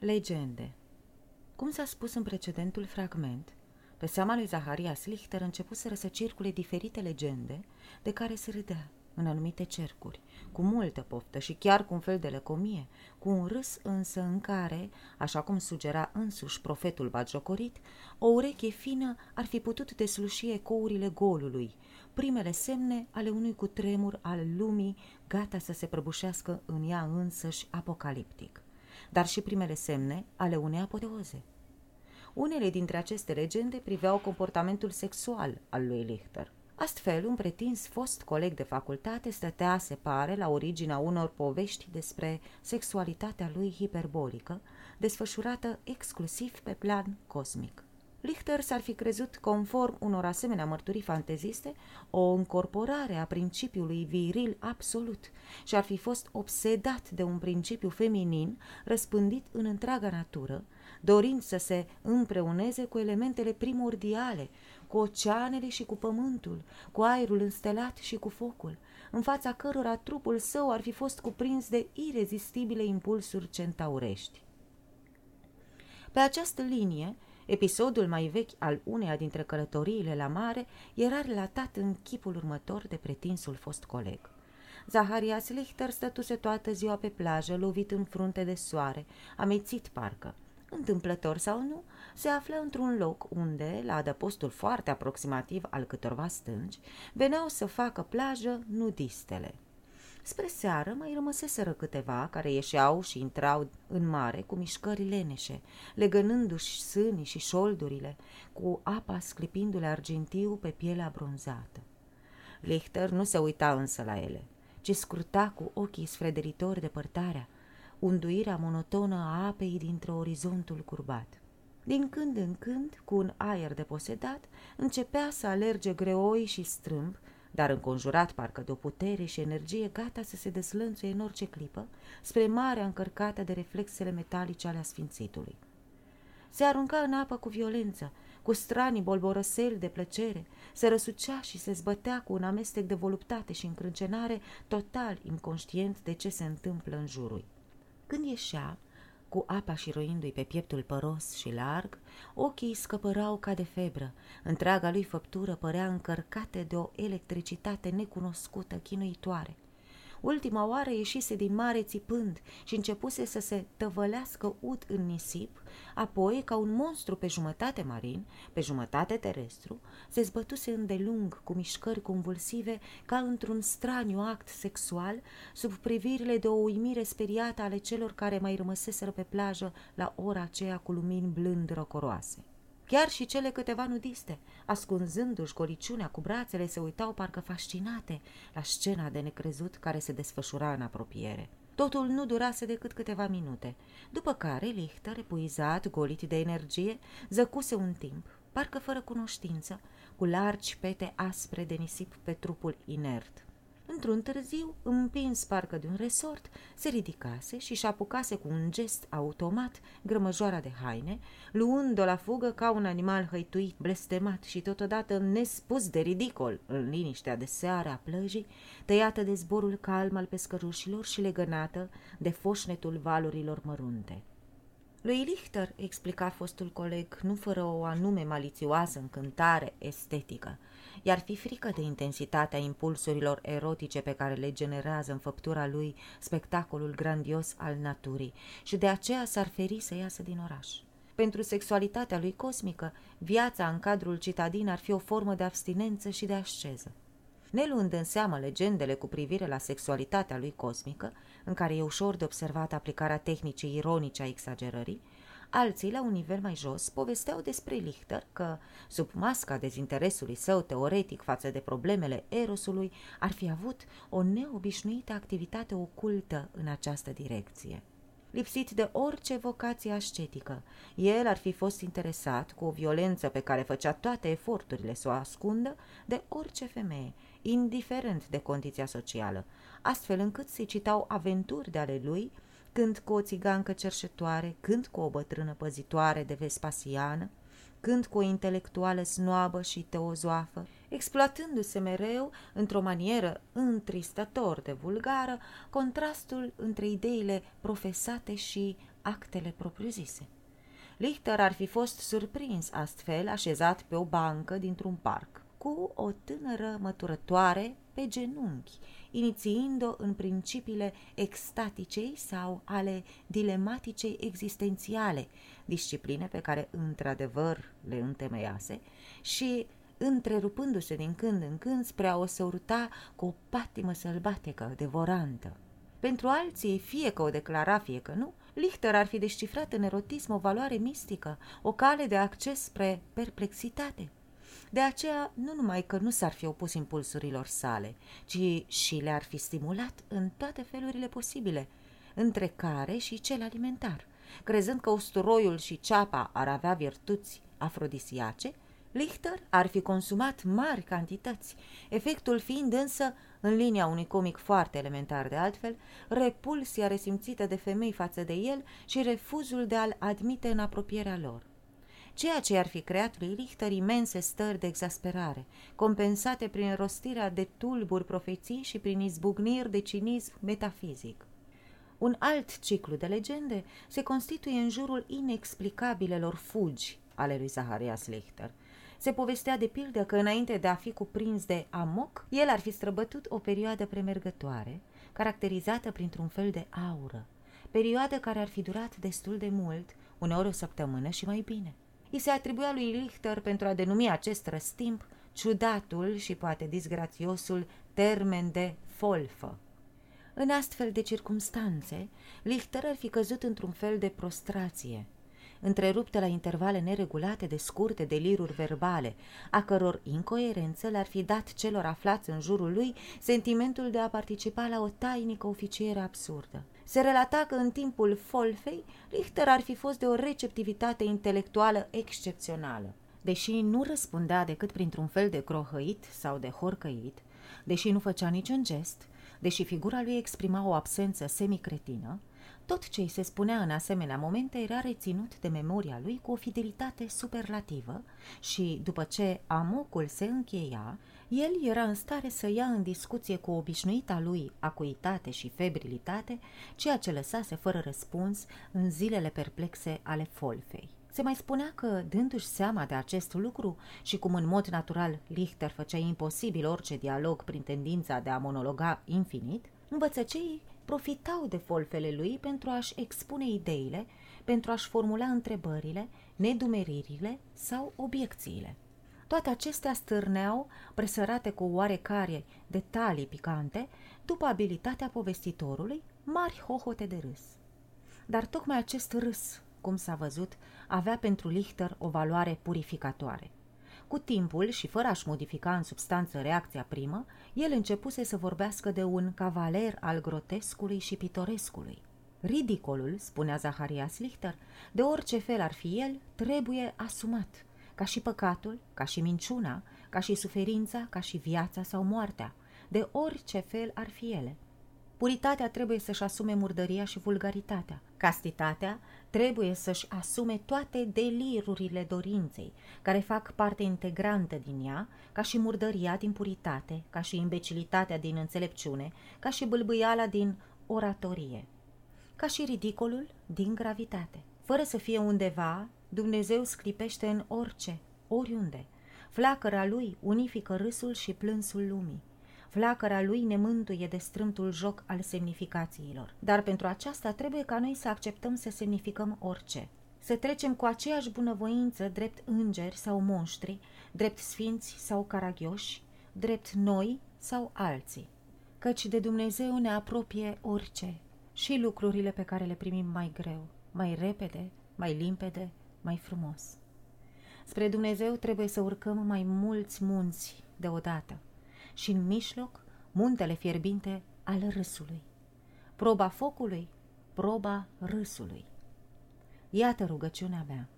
Legende. Cum s-a spus în precedentul fragment, pe seama lui Zaharias Lichter începuseră să circule diferite legende de care se râdea în anumite cercuri, cu multă poftă și chiar cu un fel de lăcomie, cu un râs însă în care, așa cum sugera însuși profetul bagiocorit, o ureche fină ar fi putut desluși ecourile golului, primele semne ale unui cutremur al lumii gata să se prăbușească în ea însăși apocaliptic dar și primele semne ale unei apoteoze. Unele dintre aceste legende priveau comportamentul sexual al lui Lichter. Astfel, un pretins fost coleg de facultate stătea, se pare, la originea unor povești despre sexualitatea lui hiperbolică, desfășurată exclusiv pe plan cosmic. Lichter s-ar fi crezut, conform unor asemenea mărturii fanteziste, o încorporare a principiului viril absolut și ar fi fost obsedat de un principiu feminin răspândit în întreaga natură, dorind să se împreuneze cu elementele primordiale, cu oceanele și cu pământul, cu aerul înstelat și cu focul, în fața cărora trupul său ar fi fost cuprins de irezistibile impulsuri centaurești. Pe această linie, Episodul mai vechi al uneia dintre călătoriile la mare era relatat în chipul următor de pretinsul fost coleg. Zaharias Lichter stătuse toată ziua pe plajă, lovit în frunte de soare, amețit parcă. Întâmplător sau nu, se află într-un loc unde, la adăpostul foarte aproximativ al câtorva stânci, veneau să facă plajă nudistele. Spre seară mai rămăseseră câteva care ieșeau și intrau în mare cu mișcări leneșe, legănându-și sânii și șoldurile, cu apa sclipindu-le argintiu pe pielea bronzată. Lichter nu se uita însă la ele, ci scruta cu ochii sfrederitori depărtarea, unduirea monotonă a apei dintre orizontul curbat. Din când în când, cu un aer de posedat, începea să alerge greoi și strâmb, dar înconjurat parcă de o putere și energie gata să se deslănțuie în orice clipă, spre marea încărcată de reflexele metalice ale asfințitului. Se arunca în apă cu violență, cu stranii bolborăseli de plăcere, se răsucea și se zbătea cu un amestec de voluptate și încrâncenare, total inconștient de ce se întâmplă în jurul. Când ieșea, cu apa și roindu-i pe pieptul păros și larg, ochii scăpărau ca de febră, întreaga lui făptură părea încărcată de o electricitate necunoscută, chinuitoare – Ultima oară ieșise din mare țipând și începuse să se tăvălească ud în nisip, apoi, ca un monstru pe jumătate marin, pe jumătate terestru, se zbătuse îndelung cu mișcări convulsive ca într-un straniu act sexual, sub privirile de o uimire speriată ale celor care mai rămăseseră pe plajă la ora aceea cu lumini blând rocoroase. Chiar și cele câteva nudiste, ascunzându-și goliciunea cu brațele, se uitau parcă fascinate la scena de necrezut care se desfășura în apropiere. Totul nu durase decât câteva minute, după care Lichter, epuizat, golit de energie, zăcuse un timp, parcă fără cunoștință, cu largi pete aspre de nisip pe trupul inert. Într-un târziu, împins parcă de un resort, se ridicase și-și apucase cu un gest automat grămăjoara de haine, luând-o la fugă ca un animal hăituit, blestemat și totodată nespus de ridicol în liniștea de seară a plăjii, tăiată de zborul calm al pescărușilor și legănată de foșnetul valurilor mărunte. Lui Lichter, explica fostul coleg, nu fără o anume malițioasă încântare estetică, iar fi frică de intensitatea impulsurilor erotice pe care le generează în făptura lui spectacolul grandios al naturii și de aceea s-ar feri să iasă din oraș. Pentru sexualitatea lui cosmică, viața în cadrul citadin ar fi o formă de abstinență și de asceză. Neluând în seamă legendele cu privire la sexualitatea lui cosmică, în care e ușor de observat aplicarea tehnicii ironice a exagerării, Alții, la un nivel mai jos, povesteau despre Lichter că, sub masca dezinteresului său teoretic față de problemele erosului, ar fi avut o neobișnuită activitate ocultă în această direcție. Lipsit de orice vocație ascetică, el ar fi fost interesat, cu o violență pe care făcea toate eforturile să o ascundă, de orice femeie, indiferent de condiția socială, astfel încât se citau aventuri de ale lui, când cu o țigancă cerșetoare, când cu o bătrână păzitoare de Vespasiană, când cu o intelectuală snoabă și teozoafă, exploatându-se mereu, într-o manieră întristător de vulgară, contrastul între ideile profesate și actele propriu-zise. Lichter ar fi fost surprins astfel așezat pe o bancă dintr-un parc, cu o tânără măturătoare pe genunchi, inițiind-o în principiile extaticei sau ale dilematicei existențiale, discipline pe care într-adevăr le întemeiase și întrerupându-se din când în când spre a o săruta cu o patimă sălbatică, devorantă. Pentru alții, fie că o declara, fie că nu, Lichter ar fi descifrat în erotism o valoare mistică, o cale de acces spre perplexitate. De aceea, nu numai că nu s-ar fi opus impulsurilor sale, ci și le-ar fi stimulat în toate felurile posibile, între care și cel alimentar. Crezând că usturoiul și ceapa ar avea virtuți afrodisiace, Lichter ar fi consumat mari cantități, efectul fiind însă, în linia unui comic foarte elementar de altfel, repulsia resimțită de femei față de el și refuzul de a-l admite în apropierea lor ceea ce ar fi creat lui Richter imense stări de exasperare, compensate prin rostirea de tulburi profeții și prin izbucniri de cinism metafizic. Un alt ciclu de legende se constituie în jurul inexplicabilelor fugi ale lui Zaharias Lichter. Se povestea de pildă că înainte de a fi cuprins de amoc, el ar fi străbătut o perioadă premergătoare, caracterizată printr-un fel de aură, perioadă care ar fi durat destul de mult, uneori o săptămână și mai bine. I se atribuia lui Richter pentru a denumi acest răstimp ciudatul și poate disgrațiosul termen de folfă. În astfel de circumstanțe, Lichter ar fi căzut într-un fel de prostrație, întreruptă la intervale neregulate de scurte deliruri verbale, a căror incoerență le-ar fi dat celor aflați în jurul lui sentimentul de a participa la o tainică oficiere absurdă. Se relata că în timpul folfei, Richter ar fi fost de o receptivitate intelectuală excepțională. Deși nu răspundea decât printr-un fel de crohăit sau de horcăit, deși nu făcea niciun gest, deși figura lui exprima o absență semicretină, tot ce îi se spunea în asemenea momente era reținut de memoria lui cu o fidelitate superlativă și, după ce amocul se încheia, el era în stare să ia în discuție cu obișnuita lui acuitate și febrilitate ceea ce lăsase fără răspuns în zilele perplexe ale folfei. Se mai spunea că, dându-și seama de acest lucru și cum în mod natural Lichter făcea imposibil orice dialog prin tendința de a monologa infinit, învățăceii profitau de folfele lui pentru a-și expune ideile, pentru a-și formula întrebările, nedumeririle sau obiecțiile. Toate acestea stârneau, presărate cu oarecare detalii picante, după abilitatea povestitorului, mari hohote de râs. Dar tocmai acest râs, cum s-a văzut, avea pentru Lichter o valoare purificatoare. Cu timpul și fără a-și modifica în substanță reacția primă, el începuse să vorbească de un cavaler al grotescului și pitorescului. Ridicolul, spunea Zaharias Lichter, de orice fel ar fi el, trebuie asumat, ca și păcatul, ca și minciuna, ca și suferința, ca și viața sau moartea, de orice fel ar fi ele – Puritatea trebuie să-și asume murdăria și vulgaritatea. Castitatea trebuie să-și asume toate delirurile dorinței, care fac parte integrantă din ea, ca și murdăria din puritate, ca și imbecilitatea din înțelepciune, ca și bâlbâiala din oratorie, ca și ridicolul din gravitate. Fără să fie undeva, Dumnezeu sclipește în orice, oriunde. Flacăra lui unifică râsul și plânsul lumii. Flacăra lui ne mântuie de strâmtul joc al semnificațiilor. Dar pentru aceasta trebuie ca noi să acceptăm să semnificăm orice. Să trecem cu aceeași bunăvoință drept îngeri sau monștri, drept sfinți sau caragioși, drept noi sau alții. Căci de Dumnezeu ne apropie orice, și lucrurile pe care le primim mai greu, mai repede, mai limpede, mai frumos. Spre Dumnezeu trebuie să urcăm mai mulți munți deodată și în mijloc muntele fierbinte al râsului. Proba focului, proba râsului. Iată rugăciunea mea.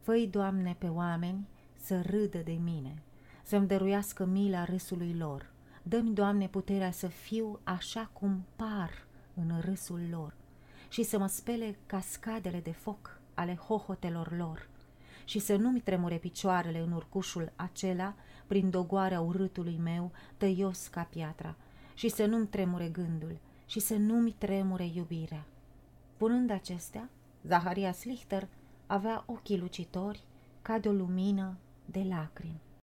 Făi, Doamne, pe oameni să râdă de mine, să-mi dăruiască mila râsului lor. Dă-mi, Doamne, puterea să fiu așa cum par în râsul lor și să mă spele cascadele de foc ale hohotelor lor și să nu-mi tremure picioarele în urcușul acela prin dogoarea urâtului meu, tăios ca piatra, și să nu-mi tremure gândul și să nu-mi tremure iubirea. Punând acestea, Zaharia Slichter avea ochii lucitori ca de o lumină de lacrimi.